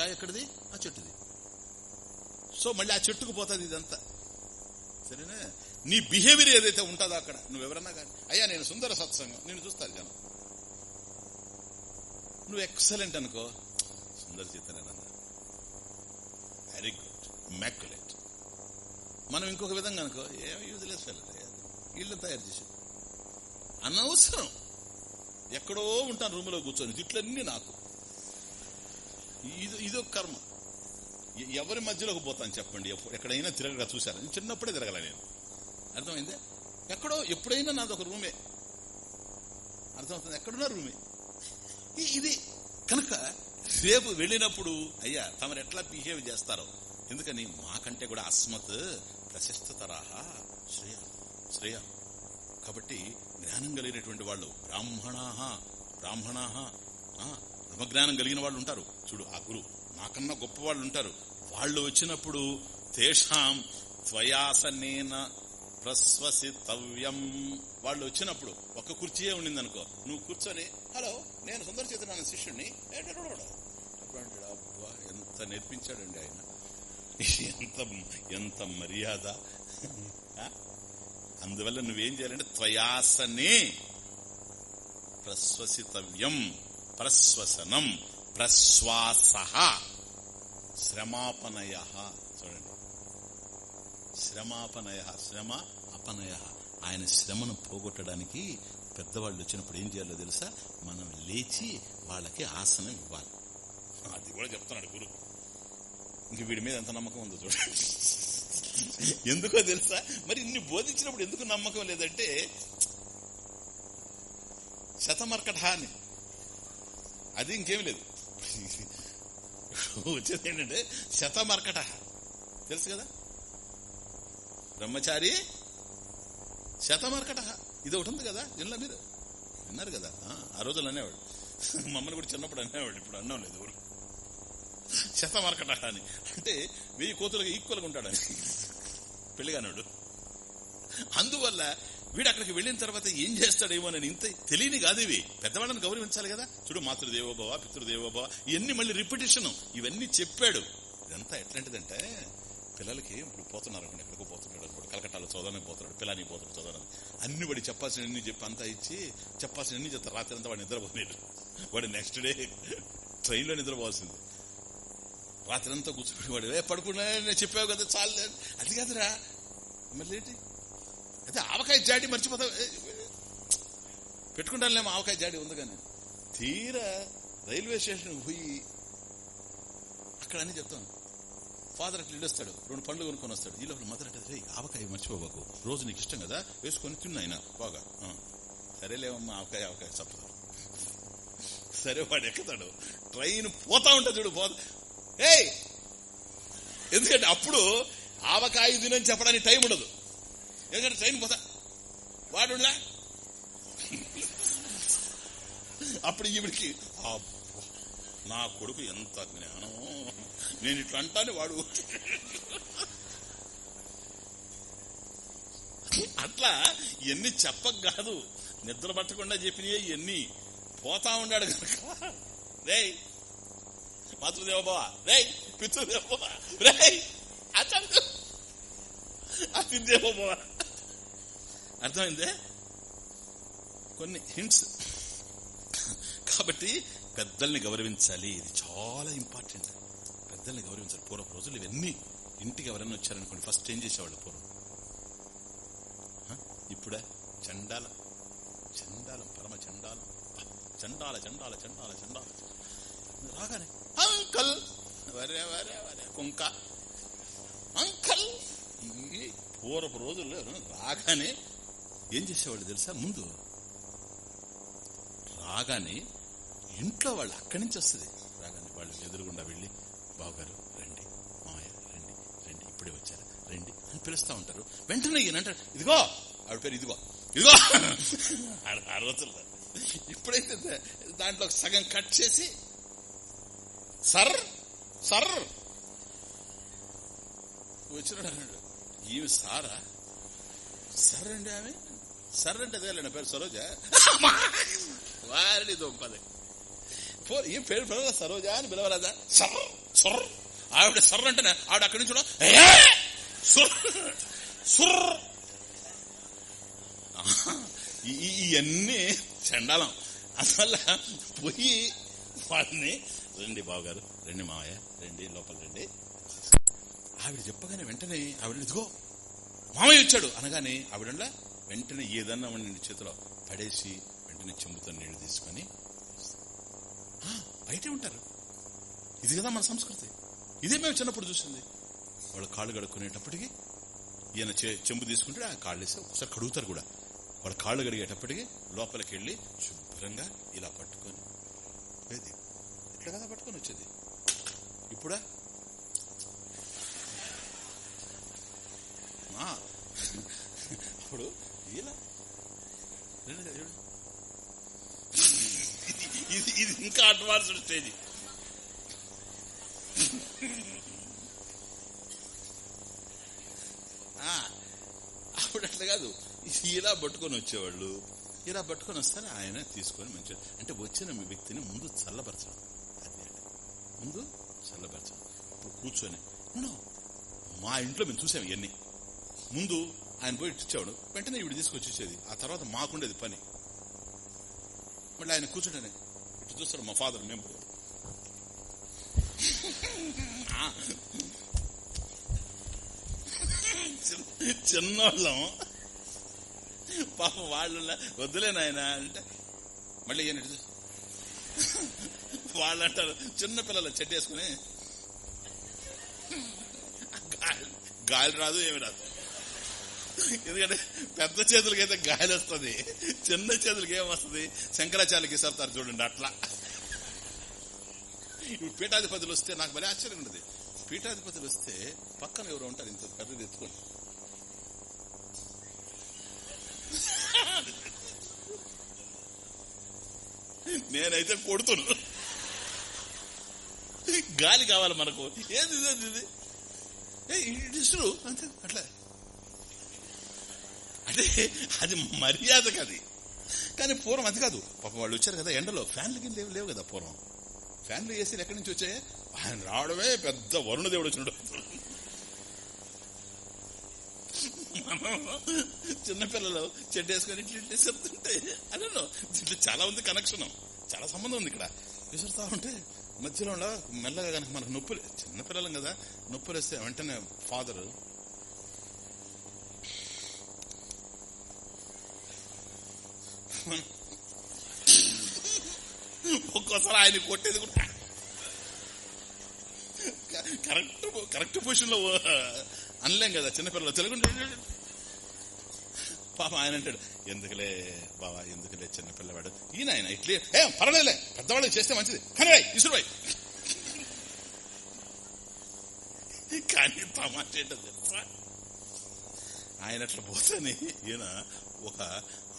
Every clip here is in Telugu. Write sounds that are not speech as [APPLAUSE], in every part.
కాయ ఎక్కడిది? ఆ చెట్టుది. సో మళ్ళీ ఆ చెట్టుకు పోతుంది ఇదంతా. సరేనా? నీ బిహేవియర్ ఏదైతే ఉంటుందో అక్కడ నువ్వెవరన్నా కానీ అయ్యా నేను సుందర సత్సంగం నేను చూస్తాను జనం. నువ్వు ఎక్సలెంట్ అనుకో. సుందర చైతన్యనన్న వెరీ గుడ్ మ్యాక్యులేట్ మనం ఇంకొక విధంగా అనుకో ఏం యూజ్లెస్ వీళ్ళు తయారు. చేసి అనవసరం. ఎక్కడో ఉంటాను రూమ్లో కూర్చొని ఇట్లన్నీ నాకు. ఇది ఇదొక కర్మ. ఎవరి మధ్యలోకి పోతాను చెప్పండి. ఎక్కడైనా తిరగగా చూశాను. నేను చిన్నప్పుడే తిరగల నేను. అర్థమైందే? ఎక్కడో ఎప్పుడైనా నాది ఒక రూమే. అర్థమవుతుంది? ఎక్కడున్నా రూమే. ఇది కనుక రేపు వెళ్ళినప్పుడు అయ్యా తమరు ఎట్లా బిహేవ్ చేస్తారో. ఎందుకని? మాకంటే కూడా అస్మత్ ప్రశస్త తరహా శ్రేయ శ్రేయ. కాబట్టి జ్ఞానం కలిగినటువంటి వాళ్ళు బ్రాహ్మణాహ బ్రాహ్మణాహ ఆత్మజ్ఞానం కలిగిన వాళ్ళు ఉంటారు. చూడు ఆ గురువు నాకన్నా గొప్ప వాళ్ళు ఉంటారు. వాళ్ళు వచ్చినప్పుడు తేషాం త్వయాసనేన ప్రస్వసితవ్యం వాళ్ళు వచ్చినప్పుడు ఒక కుర్చీయే ఉండింది అనుకో నువ్వు కూర్చొని హలో నేను సుందర చేతున్నాను శిష్యుడిని అబ్బా ఎంత నేర్పించాడండి ఆయన. ఎంత ఎంత మర్యాద. ఆ? అందువల్ల నువ్వేం చేయాలంటే త్వయాసనే ప్రశ్వసితవ్యం. ప్రశ్వసనం ప్రశ్వాస. శ్రమాపనయ. చూడండి. శ్రమాపనయ శ్రమ అపనయ. ఆయన శ్రమను పోగొట్టడానికి పెద్దవాళ్ళు వచ్చినప్పుడు ఏం చేయాలో తెలుసా? మనం లేచి వాళ్ళకి ఆసనం ఇవ్వాలి. అది కూడా చెప్తున్నాడు గురు. ఇంక వీడి మీద ఎంత నమ్మకం ఉందో చూడండి ఎందుకో తెలుసా? మరి ఇన్ని బోధించినప్పుడు ఎందుకు నమ్మకం లేదంటే శతమర్కట అని అది ఇంకేం లేదు. వచ్చేది ఏంటంటే శతమర్కట. తెలుసు కదా? బ్రహ్మచారి శతమర్కట. ఇది ఒకటి ఉంది కదా? వినలా మీరు? విన్నారు కదా? ఆ, ఆ రోజులు అనేవాడు. మమ్మల్ని కూడా చిన్నప్పుడు అనేవాడు ఇప్పుడు అన్నం లేదు ఎవరు? శతమర్కట అని. అంటే వెయ్యి కోతులకు ఈక్వల్గా ఉంటాడని. పెళ్ళిగానాడు అందువల్ల వీడు అక్కడికి వెళ్ళిన తర్వాత ఏం చేస్తాడేమోనని ఇంత తెలియని కాదు ఇవి. పెద్దవాళ్ళని గౌరవించాలి కదా? చూడు మాతృదేవోభవ పితృదేవోభవ ఇవన్నీ మళ్ళీ రిపిటేషన్ ఇవన్నీ చెప్పాడు. ఇదంతా ఎట్లాంటిదంటే పిల్లలకి ఇప్పుడు పోతున్నారు అనుకోండి ఎక్కడికో పోతున్నాడు అనుకోండి కలకట్టాలో చదవడానికి పోతున్నాడు పిల్లని పోతున్నాడు చదవడానికి. అన్ని వాడి చెప్పాల్సిన అన్ని చెప్పి అంతా ఇచ్చి చెప్పాల్సిన అన్ని చెప్తారు. రాత్రి అంతా వాడు నిద్రపోలేడు. వాడు నెక్స్ట్ డే ట్రైన్లో నిద్రపోవాల్సింది. రాత్రి అంతా కూర్చుని వాడు ఏ పడుకున్నా నేను చెప్పావు కదా చాలు. అది కాదురా. మళ్ళీ ఏంటి? అయితే ఆవకాయ జాడి మర్చిపోతావు పెట్టుకుంటానులేమో ఆవకాయ జాడి ఉంది కానీ. తీరా రైల్వే స్టేషన్ పోయి అక్కడ అన్ని చెప్తాను. ఫాదర్ అట్లా ఇల్లుస్తాడు రెండు పండ్లు కొనుక్కొని వస్తాడు. ఈ లోపల మదర్ అంటే రే ఆవకాయ మర్చిపోబాకు రోజు నీకు ఇష్టం కదా వేసుకొని తిన్నాయన బాగా. సరేలేమమ్మా ఆవకాయ ఆవకాయ చప్పుతాడు సరే వాడు ఎక్కుతాడు. ట్రైన్ పోతా ఉంటా చూడు పోతా. ఏయ్! ఎందుకంటే అప్పుడు ఆవకాయ తినని చెప్పడానికి టైం ఉండదు. ఎందుకంటే ట్రైన్ పోతా. వాడు అప్పుడు ఈవిడికి నా కొడుకు ఎంత జ్ఞానం నేను ఇట్లా అంటాను వాడు. అట్లా ఎన్ని చెప్పక కాదు నిద్ర పట్టకుండా చెప్పినవి ఎన్ని పోతా ఉన్నాడు కనుక రేయ్ మాతృదేవబావా రేయ్ పితృదేవోభవ రేయ్ అతడు అతిథేవోభవ అర్థమైందే? కొన్ని హింట్స్ కాబట్టి పెద్దల్ని గౌరవించాలి. ఇది చాలా ఇంపార్టెంట్ పెద్దల్ని గౌరవించాలి. పూర్వపు రోజులు ఇవన్నీ ఇంటికి ఎవరైనా వచ్చారనుకోండి ఫస్ట్ ఏం చేసేవాళ్ళు పూర్వం? ఇప్పుడే? చండాల. చండాలం పరమ చండాలం. చండాల చండాల చండాల చండాల. రాగానే అంకల్! వరే వరే వరే కుంక. అంకల్! పూర్వపు రోజుల్లో రాగానే ఏం చేసేవాళ్ళు తెలుసా? ముందు రాగానే ఇంట్లో వాళ్ళు అక్కడి నుంచి వస్తుంది. రాగానే వాళ్ళు ఎదురుగుండా వెళ్ళి బావగారు రండి మామయ్య రండి రండి ఇప్పుడే వచ్చారు రండి అని పిలుస్తా ఉంటారు. వెంటనే ఈయన ఇదిగో ఆవిడ పేరు ఇదిగో ఇదిగో ఆ- రోజుల్లో ఇప్పుడైతే దాంట్లో సగం కట్ చేసి సర్ సర్ వచ్చినాడు ఈమె సారా? సర్ అండి ఆమె. సర్ అంటే అదే నా పేరు సరోజ? వారిని దొంపది. పో- ఈ పేరు పిలవరా సరోజ అని పిలవరాదా సర్ సొర్ర ఆవిడ సర్ర అంటే ఆవిడ అక్కడి నుంచి సుర్ర ఇవన్నీ చండాలం. అసలు పోయి వాళ్ళని రండి బావగారు రండి మావయ్య రండి లోపల రండి. ఆవిడ చెప్పగానే వెంటనే ఆవిడ ఇదిగో మామయ్య వచ్చాడు అనగానే ఆవిడలా వెంటనే ఏదన్నా ఉండి చేతిలో పడేసి వెంటనే చెంబుతో నీళ్ళు తీసుకొని బయటే ఉంటారు. ఇది కదా మన సంస్కృతి. ఇదే మేము చిన్నప్పుడు చూసింది. వాళ్ళు కాళ్ళు కడుక్కునేటప్పటికి ఈయన చెంబు తీసుకుంటే ఆ కాళ్ళు వేసి ఒకసారి కడుగుతారు కూడా. వాళ్ళ కాళ్ళు కడిగేటప్పటికి లోపలికి వెళ్ళి శుభ్రంగా ఇలా పట్టుకొని ఏది? ఇట్లా కదా పట్టుకొని వచ్చేది. ఇప్పుడా? మా అప్పుడు ఇలా [LAUGHS] ఇది ఇది ఇంకా అడ్వాన్స్డ్ స్టేజ్. ఆ, అప్పుడు అట్లా కాదు. ఇలా పట్టుకొని వచ్చేవాళ్ళు. ఇలా పట్టుకొని వస్తానే ఆయన తీసుకొని మంచిగా అంటే వచ్చిన మీ వ్యక్తిని ముందు చల్లపరచడం అది ముందు చల్లపరచడం ఇప్పుడు కూర్చొని మా ఇంట్లో మేము చూసాం ఇవన్నీ. ముందు ఆయన పోయి ఇచ్చేవాడు. వెంటనే ఇవి తీసుకొచ్చి ఇచ్చేది ఆ తర్వాత మాకుండేది పని. మళ్ళీ ఆయన కూర్చుంటేనే ఇటు చూస్తాడు మా ఫాదర్ మేము చిన్న- చిన్నోళ్ళం. పాప వాళ్ళు వద్దులే నాయన అంటే మళ్ళీ ఈయన వాళ్ళు అంటారు చిన్న పిల్లలు గాలి రాదు ఏమి రాదు. ఎందుకంటే పెద్ద చేతులకి అయితే గాలి వస్తుంది చిన్న చేతులకి ఏమొస్తుంది శంకరాచార్యకి ఇస్తారు చూడండి అట్లా. ఇప్పుడు పీఠాధిపతులు వస్తే నాకు భలే ఆశ్చర్యం ఉండదు. పీఠాధిపతులు వస్తే పక్కన ఎవరు ఉంటారు ఇంత పెద్దది ఎత్తుకొని. నేనైతే కొడుతును. గాలి కావాలి మనకు. ఏది ఇది, ఇది, ఏ, ఇది ఇసురు అంతే అట్లా. అంటే అది మర్యాద అది కానీ పూర్వం అది కాదు. పాపం వాళ్ళు వచ్చారు కదా ఎండలో. ఫ్యాన్లు కింద లేవు లేవు కదా పూర్వం. ఫ్యాన్లు ఏసీలు ఎక్కడి నుంచి వచ్చాయి? ఆయన రావడమే పెద్ద వరుణదేవుడు వచ్చినట్టు మనం చిన్నపిల్లలు చెడ్డ వేసుకొని ఇట్లా చెప్తుంటే అదే దీంట్లో చాలా ఉంది కనెక్షన్ చాలా సంబంధం ఉంది ఇక్కడ. విసురుతా ఉంటే మధ్యలో మెల్లగా కనుక మనకు నొప్పులు చిన్నపిల్లలం కదా నొప్పులు వస్తే వెంటనే ఫాదర్ ఒక్కోసారి ఆయన కొట్టేది కూడా. కరెక్ట్ కరెక్ట్ పొజిషన్లో అనలేం కదా చిన్నపిల్లలు. తెలుగు పాప ఆయన అంటాడు ఎందుకులే బావా ఎందుకులే చిన్నపిల్లవాడు? ఈయన ఆయన ఇట్లే ఏ పర్వాలేదులే పెద్దవాళ్ళు చేస్తే మంచిది. కానీ ఇసురుబాయ్ కానీ తమాష తెలుసా? ఆయన అట్లా పోతేనే ఈయన ఒక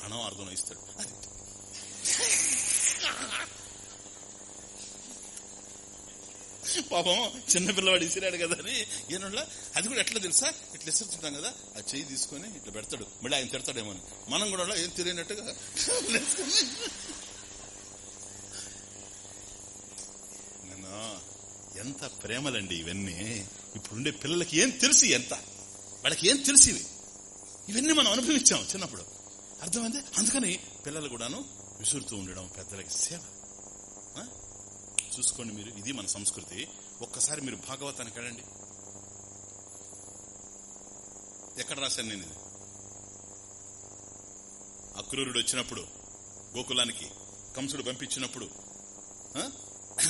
అణం అర్థం ఇస్తాడు. అది. పాపం చిన్నపిల్లవాడు ఇసిరాడు కదా అని ఈయనలా అది కూడా ఎట్లా తెలుసా? ఇట్లా ఇస్తుంటాం కదా ఆ చెయ్యి తీసుకొని ఇట్లా పెడతాడు. మళ్ళీ ఆయన తిడతాడేమో అని. మనం కూడా ఏం తెలియనట్టుగా నేను ఎంత ప్రేమలండి ఇవన్నీ. ఇప్పుడుండే పిల్లలకి ఏం తెలుసు ఎంత వాళ్ళకి ఏం తెలిసి ఇవి? ఇవన్నీ మనం అనుభవించాం చిన్నప్పుడు. అర్థమైంది? అందుకని పిల్లలు కూడాను విసురుతూ ఉండడం పెద్దలకి సేవ. చూసుకోండి మీరు ఇది మన సంస్కృతి. ఒక్కసారి మీరు భాగవతానికి వెళ్ళండి. ఎక్కడ రాశాను నేను ఇది? అక్రూరుడు వచ్చినప్పుడు గోకులానికి కంసుడు పంపించినప్పుడు ఆ?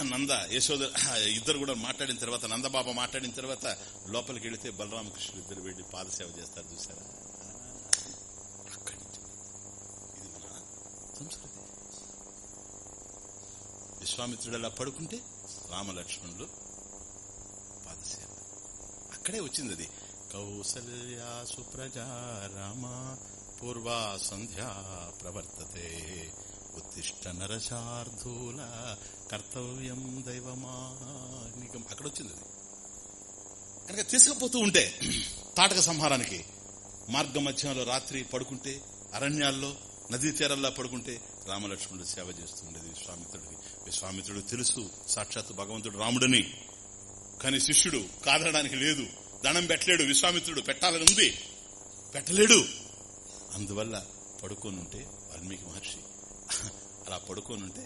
నంద యశోద ఇద్దరు కూడా మాట్లాడిన తర్వాత నందబాబా మాట్లాడిన తర్వాత లోపలికి వెళితే బలరామకృష్ణుడు ఇద్దరు వెళ్ళి పాదసేవ చేస్తారు చూసారా అక్కడి నుంచి ఇది మన సంస్కృతి విశ్వామిత్రుడు అలా పడుకుంటే రామలక్ష్మణులు పాదసేవ అక్కడే వచ్చింది అది కౌసల్యా సుప్రజా రామ పూర్వా సంధ్యా ప్రవర్తతే. ఉత్తిష్ట నరశార్ధూల కర్తవ్యం దైవమా అక్కడ వచ్చింది అది కనుక తీసుకుపోతూ ఉంటే [CLEARS THROAT] తాటక సంహారానికి మార్గ మధ్యంలో రాత్రి పడుకుంటే అరణ్యాల్లో నదీ తీరాల్లో పడుకుంటే రామలక్ష్మణుడు సేవ చేస్తుండేది విశ్వామిత్రుడికి విశ్వామిత్రుడు తెలుసు సాక్షాత్ భగవంతుడు రాముడని. కానీ శిష్యుడు కాదనడానికి లేదు. దణం పెట్టలేడు విశ్వామిత్రుడు పెట్టాలని ఉంది. పెట్టలేడు. అందువల్ల పడుకోనుంటే వాల్మీకి మహర్షి అలా పడుకోనుంటే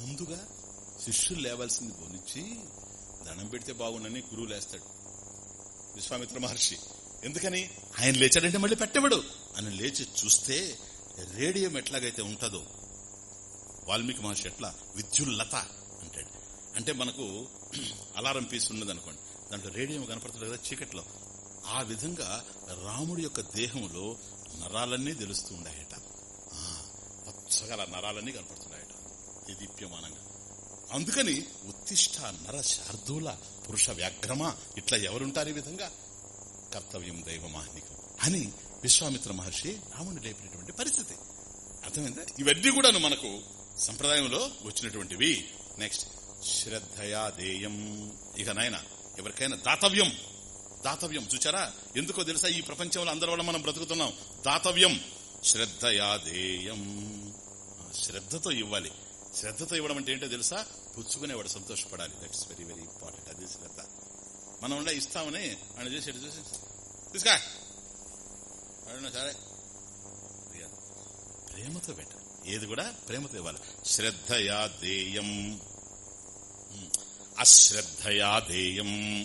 ముందుగా శిష్యులు లేవాల్సింది బోనిచ్చి దండం పెడితే బాగుండని గురువు లేస్తాడు. విశ్వామిత్ర మహర్షి. ఎందుకని? ఆయన లేచాడంటే మళ్ళీ పెట్టవడు. అని లేచి చూస్తే రేడియం ఎట్లాగైతే ఉంటుందో వాల్మీకి మహర్షి ఎట్లా? విద్యుల్లత అంటాడు. అంటే మనకు [CLEARS THROAT] అలారం పీస్ ఉన్నది అనుకోండి దాంట్లో రేడియం కనపడుతుంది కదా చీకట్లో. ఆ విధంగా రాముడి యొక్క దేహంలో నరాలన్నీ తెలుస్తూ ఉండాయట. ఆ, నరాలన్నీ కనపడుతున్నాయట ఇది దీప్యమానంగా. అందుకని ఉత్తిష్ట నర శార్దూల పురుష వ్యాఘ్రమ ఇట్లా ఎవరుంటారు ఈ విధంగా? కర్తవ్యం దైవమాహ్నికం అని విశ్వామిత్ర మహర్షి రాముని లేపినటువంటి పరిస్థితి. అర్థమైందా? ఇవన్నీ కూడాను మనకు సంప్రదాయంలో వచ్చినటువంటివి. నెక్స్ట్ శ్రద్ధయా దేయం. ఇక నాయన ఎవరికైనా దాతవ్యం. దాతవ్యం చూచారా? ఎందుకో తెలుసా ఈ ప్రపంచంలో అందరి వల్ల మనం బ్రతుకుతున్నాం. దాతవ్యం శ్రద్ధయా దేయం. శ్రద్ధతో ఇవ్వాలి. శ్రద్ధతో ఇవ్వడం అంటే ఏంటో తెలుసా? పుచ్చుకునేవాడు సంతోషపడాలి. దట్స్ వెరీ వెరీ ఇంపార్టెంట్ అది శ్రద్ధ. మనం ఉండే ఇస్తామని ఆయన చూసి చూసి. తీసుకా సరే. ప్రేమతో పెట్టాలి ఏది కూడా ప్రేమతో ఇవ్వాలి. శ్రద్ధయా దేయం. అశ్రద్ధయా దేయం.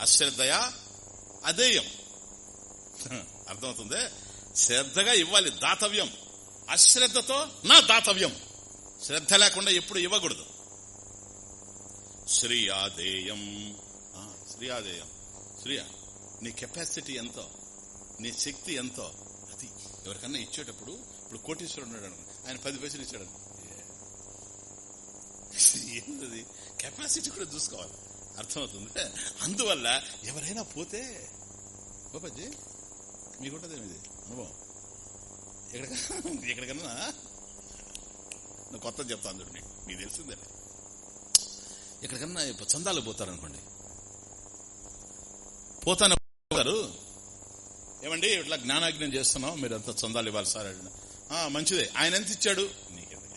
అశ్రద్ధయా అదేయం. అర్థమవుతుంది? శ్రద్ధగా ఇవ్వాలి దాతవ్యం. అశ్రద్ధతో నా దాతవ్యం. శ్రద్ధ లేకుండా ఎప్పుడు ఇవ్వకూడదు. శ్రీయాదేయం. ఆ, శ్రీయాదేయం. శ్రీయా నీ కెపాసిటీ ఎంతో. నీ శక్తి ఎంతో? అది ఎవరికన్నా ఇచ్చేటప్పుడు ఇప్పుడు కోటీశ్వరుడు ఉన్నాడు అనుకో, ఆయన పది పైసలు ఇచ్చాడు అనుకో. ఏంటది కెపాసిటీ కూడా చూసుకోవాలి. అర్థమవుతుంది? అందువల్ల ఎవరైనా పోతే బాబాజీ మీకుంటుంది ఏమిది అనుభవం ఎక్కడికన్నా ఎక్కడికన్నా? నువ్వు కొత్త చెప్తాను చూడు నీకు. నీకు తెలిసిందే. ఎక్కడికన్నా చందాలు పోతారనుకోండి. పోతాను ఏమండి ఇట్లా జ్ఞానాజ్ఞం చేస్తున్నాం మీరు అంత చందాలు ఇవ్వాలి సార్ అడిగిన మంచిదే. ఆయన ఎంత ఇచ్చాడు? నీకెందుకు?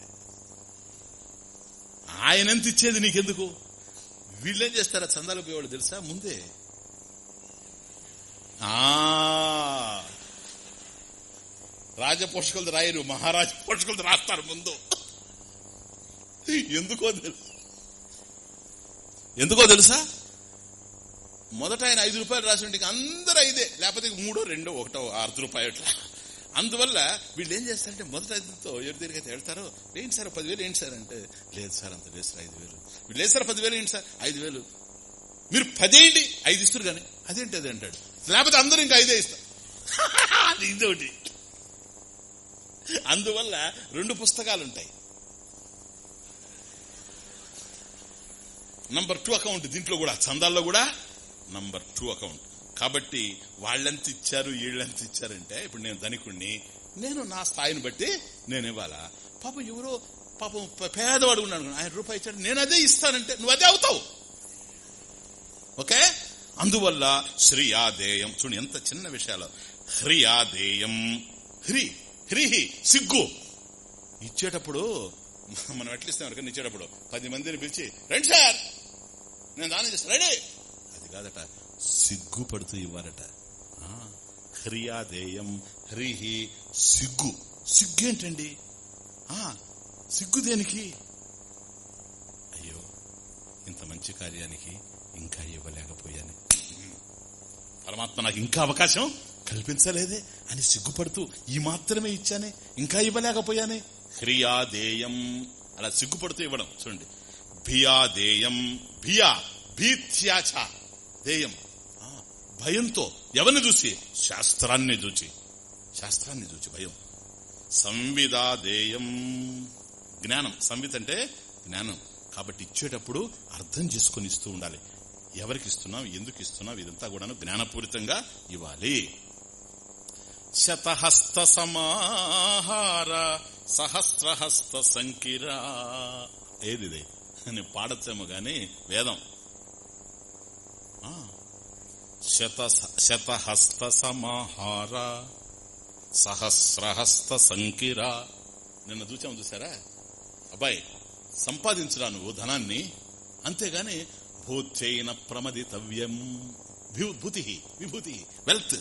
ఆయన ఎంత ఇచ్చేది నీకెందుకు? వీళ్ళేం చేస్తారా? చందాలు పోయేవాడు తెలుసా? ముందే. ఆ. రాజపోషకులది రాయరు. మహారాజ పోషకులది రాస్తారు ముందు. ఎందుకో తెలుసు. ఎందుకో తెలుసా? మొదట ఆయన ఐదు రూపాయలు రాసి ఉంటే అందరూ ఐదే లేకపోతే మూడో రెండో ఒకటో అర్ధ రూపాయలు అట్లా అందువల్ల వీళ్ళు ఏం చేస్తారంటే మొదట ఐదుతో ఎవరి దగ్గరికి అయితే వెళ్తారో ఏంటి సార్ పదివేలు ఏంటి సార్ అంటే లేదు సార్ అంత లేదు సార్ ఐదు వేలు. వీళ్ళు లేదు సార్ పదివేలు ఏంటి సార్ ఐదు వేలు. మీరు పదేయండి ఐదు ఇస్తారు కానీ అదేంటి అది అంటాడు. లేకపోతే అందరూ ఇంకా ఐదే ఇస్తారు. [LAUGHS] ఇదొకటి అందువల్ల రెండు పుస్తకాలు ఉంటాయి నంబర్ టూ అకౌంట్ దీంట్లో కూడా చందాల్లో కూడా నంబర్ టూ అకౌంట్ కాబట్టి వాళ్ళెంత ఇచ్చారు వీళ్ళెంత ఇచ్చారంటే ఇప్పుడు నేను ధనికుణ్ణి నేను నా స్థాయిని బట్టి నేను ఇవ్వాలా? పాపం ఎవరో పాపం పేదవాడు ఉన్నాడు ఆయన రూపాయి ఇచ్చాడు నేను అదే ఇస్తానంటే నువ్వు అదే అవుతావు. ఓకే? అందువల్ల శ్రీయాదేయం చూడు ఎంత చిన్న విషయాలు. హ్రియాదేయం. హ్రి హ్రిహి సిగ్గు. ఇచ్చేటప్పుడు మనం ఎట్లిస్తాం ఎవరికైనా ఇచ్చేటప్పుడు? పది మందిని పిలిచి రండి సార్ నేను దానం చేస్తాను రెడీ. కాదట సిగ్గుపడుతూ ఇవ్వాలట ఆ, హ్రియాదేయం హ్రీహి సిగ్గు. సిగ్గేంటండి? సిగ్గు దేనికి? అయ్యో ఇంత మంచి కార్యానికి ఇంకా ఇవ్వలేకపోయాను. పరమాత్మ నాకు ఇంకా అవకాశం కల్పించలేదే అని సిగ్గుపడుతూ ఈ మాత్రమే ఇచ్చానే ఇంకా ఇవ్వలేకపోయానే. హ్రియాదేయం అలా సిగ్గుపడుతూ ఇవ్వడం. చూడండి. భియాదేయం భియా భీత్యాచ. దేయం ఆ, భయంతో ఎవరిని చూసి? శాస్త్రాన్ని చూచి. శాస్త్రాన్ని చూచి భయం. సంవిధాధేయం. జ్ఞానం. సంవిత్ అంటే జ్ఞానం. కాబట్టి ఇచ్చేటప్పుడు అర్థం చేసుకొని ఇస్తూ ఉండాలి. ఎవరికి ఇస్తున్నాం ఎందుకు ఇస్తున్నాం ఇదంతా కూడాను జ్ఞానపూరితంగా ఇవ్వాలి. శతహస్త సమాహార సహస్రహస్త సంకిరా. ఏదిది? నేను పాడచ్చేమో గాని వేదం. శతహస్త సమాహార సహస్రహస్త సంకిరా నిన్న చూచాము చూసారా అబ్బాయి సంపాదించురా నువ్వు ధనాన్ని. అంతేగాని భూత్యైన ప్రమదితవ్యం. భూతి విభూతి వెల్త్.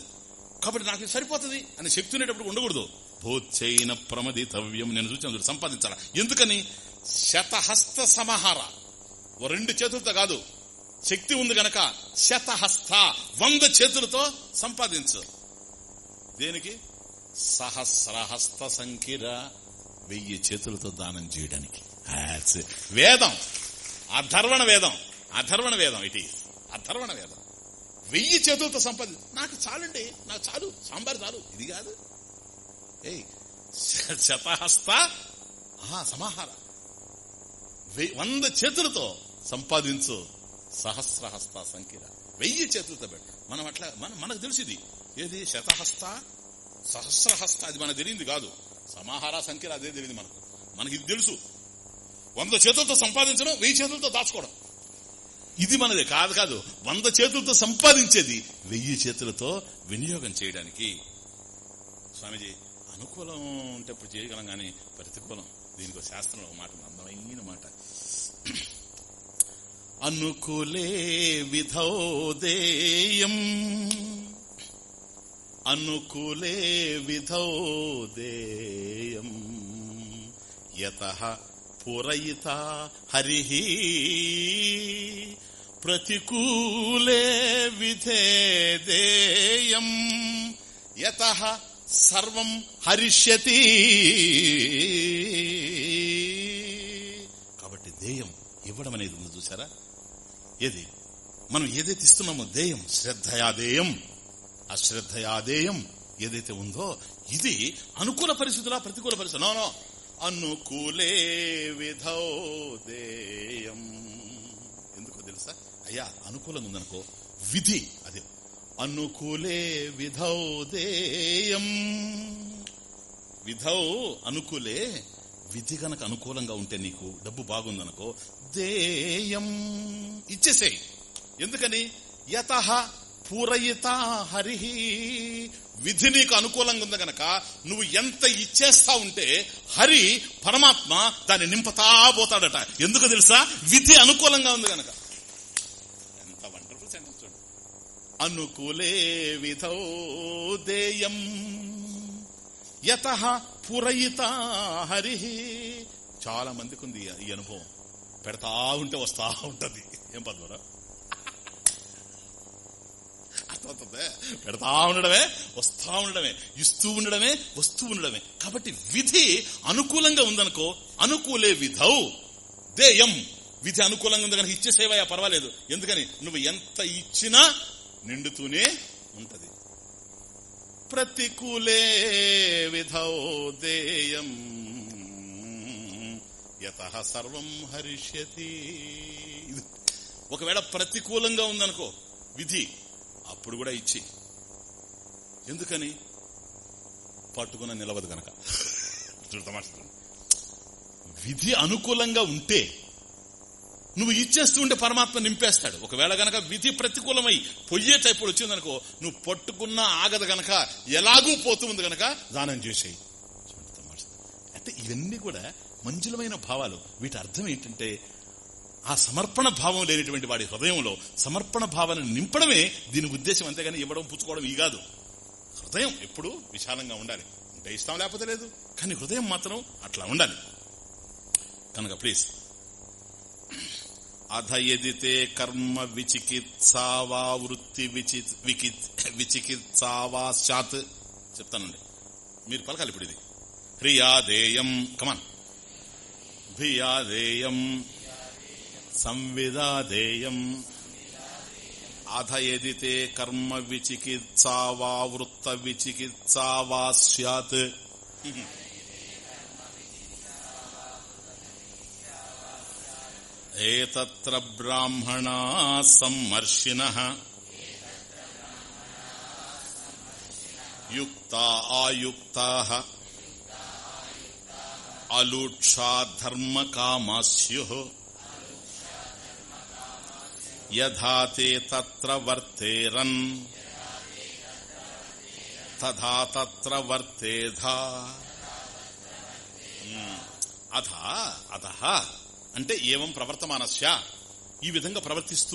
కాబట్టి నాకు సరిపోతుంది అని శక్తి ఉండేటప్పుడు ఉండకూడదు. భూత్యైన ప్రమదితవ్యం. నేను చూచాను సంపాదించాలా. ఎందుకని? శతహస్త సమాహార ఓ రెండు చేతులతో కాదు శక్తి ఉంది గనక శతహస్త వంద చేతులతో సంపాదించు. దేనికి? సహస్రహస్త సంఖ్య వెయ్యి చేతులతో దానం చేయడానికి. వేదం. అధర్వణ వేదం. అధర్వణ వేదం ఇట్ ఈస్. అధర్వణ వేదం. వెయ్యి చేతులతో సంపాది నాకు చాలండి. నాకు చాలు. సాంబార్ చాలు. ఇది కాదు. ఏయ్ శ- శతహస్త సమాహార. వంద చేతులతో సంపాదించు. సహస్రహస్త సంఖ్య వెయ్యి చేతులతో పెట్టు. మనం అట్లా మనం మనకు తెలుసు ఇది ఏది? శతహస్త? సహస్రహస్త అది మనకు తెలియదు కాదు. సమాహార సంఖ్య అదే తెలియదు మనకు. మనకి ఇది తెలుసు. వంద చేతులతో సంపాదించడం వెయ్యి చేతులతో దాచుకోవడం. ఇది మనది. కాదు కాదు. వంద చేతులతో సంపాదించేది వెయ్యి చేతులతో వినియోగం చేయడానికి. స్వామీజీ అనుకూలం ఉంటే ఇప్పుడు చేయగలం కానీ ప్రతికూలం. దీనికి శాస్త్రంలో ఒక మాట అందమైన మాట అనుకూలే విధౌదేయం. అనుకూలే విధౌదేయం. యత పురయిత హరి ప్రతికూలే విధేదేయం. యత సర్వం హరిష్యతి. కాబట్టి దేయం ఇవ్వడం అనేది ఉంది చూసారా ఏది? మనం ఏదైతే ఇస్తున్నామో దేయం శ్రద్ధయాదేయం. అశ్రద్ధయాదేయం ఏదైతే ఉందో ఇది అనుకూల పరిస్థితులా ప్రతికూల పరిస్థితి. నోనో అనుకూలే విధౌదేయం ఎందుకో తెలుసా? అయ్యా అనుకూలంగా ఉందనుకో. విధి అదే. అనుకూలే విధౌదేయం విధౌ అనుకూలే విధి కనుక అనుకూలంగా ఉంటే నీకు డబ్బు బాగుందనుకో దేయం ఇచ్చేసేయి. ఎందుకని? యత పూరయిత హరి. విధి నీకు అనుకూలంగా ఉంది గనక నువ్వు ఎంత ఇచ్చేస్తా ఉంటే హరి పరమాత్మ దాన్ని నింపతా పోతాడట. ఎందుకు తెలుసా? విధి అనుకూలంగా ఉంది గనక. ఎంత వండర్ఫుల్ సెంటెన్స్ చూడు. అనుకూలే విధౌ దేయం. యత పురయిత హరి. చాలా మందికి ఉంది ఈ అనుభవం. పెడతా ఉంటే వస్తా ఉంటది. ఏం పద్మరా అర్థమవుతుందే? పెడతా ఉండడమే వస్తా ఉండడమే ఇస్తూ ఉండడమే వస్తూ ఉండడమే. కాబట్టి విధి అనుకూలంగా ఉందనుకో అనుకూలే విధౌ. దేయం. విధి అనుకూలంగా ఉంది కనుక ఇచ్చేసేవయ్యా పర్వాలేదు. ఎందుకని? నువ్వు ఎంత ఇచ్చినా నిండుతూనే ఉంటది. ప్రతికూలే విధౌ దేయం. యత సర్వం హరిష్యతి. ఇది. ఒకవేళ ప్రతికూలంగా ఉందనుకో విధి అప్పుడు కూడా ఇచ్చి. ఎందుకని? పట్టుకున్న నిలవదు గనక. [LAUGHS] విధి అనుకూలంగా ఉంటే నువ్వు ఇచ్చేస్తూ ఉంటే పరమాత్మ నింపేస్తాడు. ఒకవేళ గనక విధి ప్రతికూలమై పొయ్యే టైపుడు వచ్చిందనుకో నువ్వు పట్టుకున్నా ఆగదు గనక ఎలాగూ పోతుంది గనక దానం చేసేయి. అంటే ఇవన్నీ కూడా మంజులమైన భావాలు. వీటి అర్థం ఏంటంటే ఆ సమర్పణ భావం లేనిటువంటి వాడి హృదయంలో సమర్పణ భావాన్ని నింపడమే దీని ఉద్దేశం. అంతేగాని ఇవ్వడం పుచ్చుకోవడం ఈ కాదు. హృదయం ఎప్పుడు విశాలంగా ఉండాలి. అంటే ఇస్తాం లేకపోతే లేదు. కానీ హృదయం మాత్రం అట్లా ఉండాలి. కనుక ప్లీజ్ అధ ఎదితే కర్మ విచికిత్సావా వృత్తి విచి వికి- విచికిత్సావా శాత్ చెప్తానండి. మీరు పలకాలి ఇప్పుడు ఇది. హ్రియాదేయం కమాన్ భియాదేయం సంవిదాదేయం. అధ ఎదితే కర్మ విచికిత్సావా వృత్త విచికిత్సావా స్యాత్ ఏతత్ర एतत्र ब्राह्मणाः सम्मर्षिणः युक्ता अलूक्षा धर्म काम स्यु ते तत्र वर्तेरन्। तथा तत्र वर्तेधा। अथ अतः అంటే ఏవం ప్రవర్తమానస్య? ఈ విధంగా ప్రవర్తిస్తూ